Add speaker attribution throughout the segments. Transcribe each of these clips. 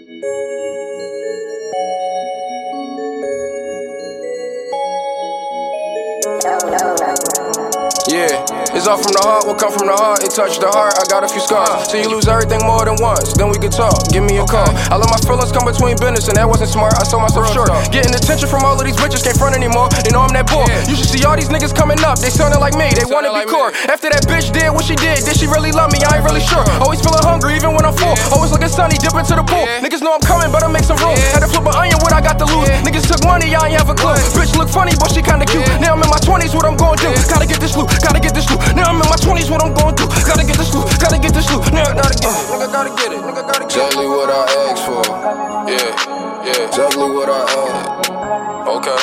Speaker 1: Yeah, it's all from the heart. What come from the heart? It touched the heart. I got a few scars. So you lose everything more than once. Then we can talk. Give me a call. I let my feelings come between business, and that wasn't smart. I sold myself short. Getting attention from all of these bitches can't front anymore. You know I'm that boy. You should see all these niggas coming up. They sounding like me. They wanna be core. After that bitch did what she did, did she really love me? I ain't really sure. Always feeling when I'm full. Always looking sunny, dip into the pool. Niggas know I'm coming, I make some room. Had to flip an onion when I got to lose. Niggas took money, I ain't have a clue. Bitch look funny, but she kinda cute. Now I'm in my 20s, what I'm gonna do? Gotta get this loot, gotta get this loot. Now I'm in my 20s, what I'm going through. Gotta get this loot, gotta get this loot. Now, gotta get it, nigga, gotta get it, nigga, gotta get it.
Speaker 2: Exactly what I asked for. Yeah, yeah. Exactly what I asked.
Speaker 1: Okay,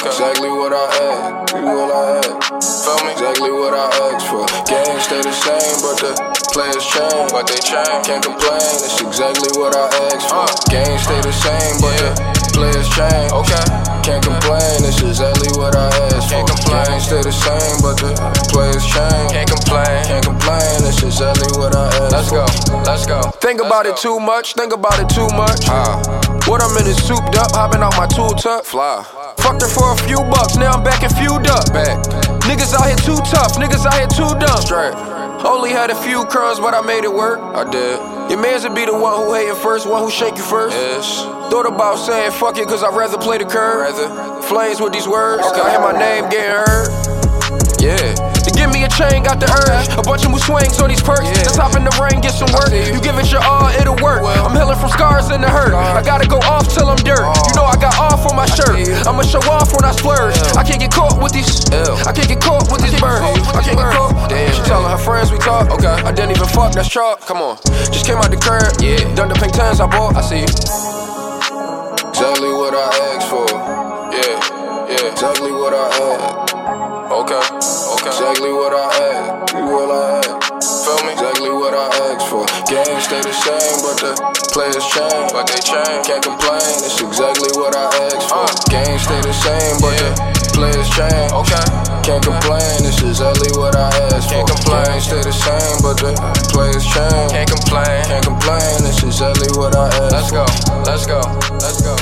Speaker 1: okay.
Speaker 2: Exactly what I asked. What I asked.
Speaker 1: Feel me?
Speaker 2: Exactly what I asked for. Game stay the same, but the players change.
Speaker 1: But they change.
Speaker 2: Can't complain. It's exactly what I asked for.
Speaker 1: Uh.
Speaker 2: Game stay the same, but the players change.
Speaker 1: Okay.
Speaker 2: Can't complain. It's exactly what I asked
Speaker 1: Can't
Speaker 2: for.
Speaker 1: complain.
Speaker 2: Game stay the same, but the players change.
Speaker 1: Can't complain.
Speaker 2: Can't complain. It's exactly what I asked
Speaker 1: Let's
Speaker 2: for.
Speaker 1: go, let's go. Think about it too much, think about it too much.
Speaker 2: Ah.
Speaker 1: What I'm in is souped up, hopping out my tool tuck.
Speaker 2: Fly.
Speaker 1: Fucked her for a few bucks, now I'm back and fueled up.
Speaker 2: Back.
Speaker 1: Niggas out here too tough, niggas out here too dumb.
Speaker 2: Straight.
Speaker 1: Only had a few crumbs, but I made it work.
Speaker 2: I did.
Speaker 1: Your mans would be the one who hating first, one who shake you first.
Speaker 2: Yes.
Speaker 1: Thought about saying fuck it, cause I'd rather play the curve.
Speaker 2: Rather.
Speaker 1: Flames with these words,
Speaker 2: Okay.
Speaker 1: I hear my name getting heard.
Speaker 2: Yeah.
Speaker 1: To give me a chain, got the urge. A bunch of new swings on these perks.
Speaker 2: Yeah.
Speaker 1: Let's hop in the rain, get some work.
Speaker 2: you.
Speaker 1: You give it your all, it'll work.
Speaker 2: Well.
Speaker 1: I'm healing from scars and the hurt. I gotta go off till I'm dirt. I'ma show off when I splurge. I can't get caught with these. I can't get caught with these birds. I can't get caught.
Speaker 2: Damn.
Speaker 1: She telling her friends we talk. Okay. I didn't even fuck, that's chalk. Come on. Just came out the crib.
Speaker 2: Yeah.
Speaker 1: Done the pink tens I bought. I see you.
Speaker 2: Exactly what I asked for.
Speaker 1: Yeah. Yeah.
Speaker 2: Exactly what I asked.
Speaker 1: Okay. Okay.
Speaker 2: Exactly what I asked. What I asked.
Speaker 1: Feel me?
Speaker 2: Exactly what I asked for. Game stay the same, but the players change.
Speaker 1: But they change.
Speaker 2: Can't complain. It's exactly what I asked for.
Speaker 1: Uh.
Speaker 2: Stay the same, but the players change.
Speaker 1: Okay.
Speaker 2: Can't complain. this is exactly what I asked
Speaker 1: Can't
Speaker 2: for.
Speaker 1: complain.
Speaker 2: Game stay the same, but the players change.
Speaker 1: Can't complain.
Speaker 2: Can't complain. this is exactly what I asked
Speaker 1: Let's
Speaker 2: for.
Speaker 1: go. Let's go. Let's go.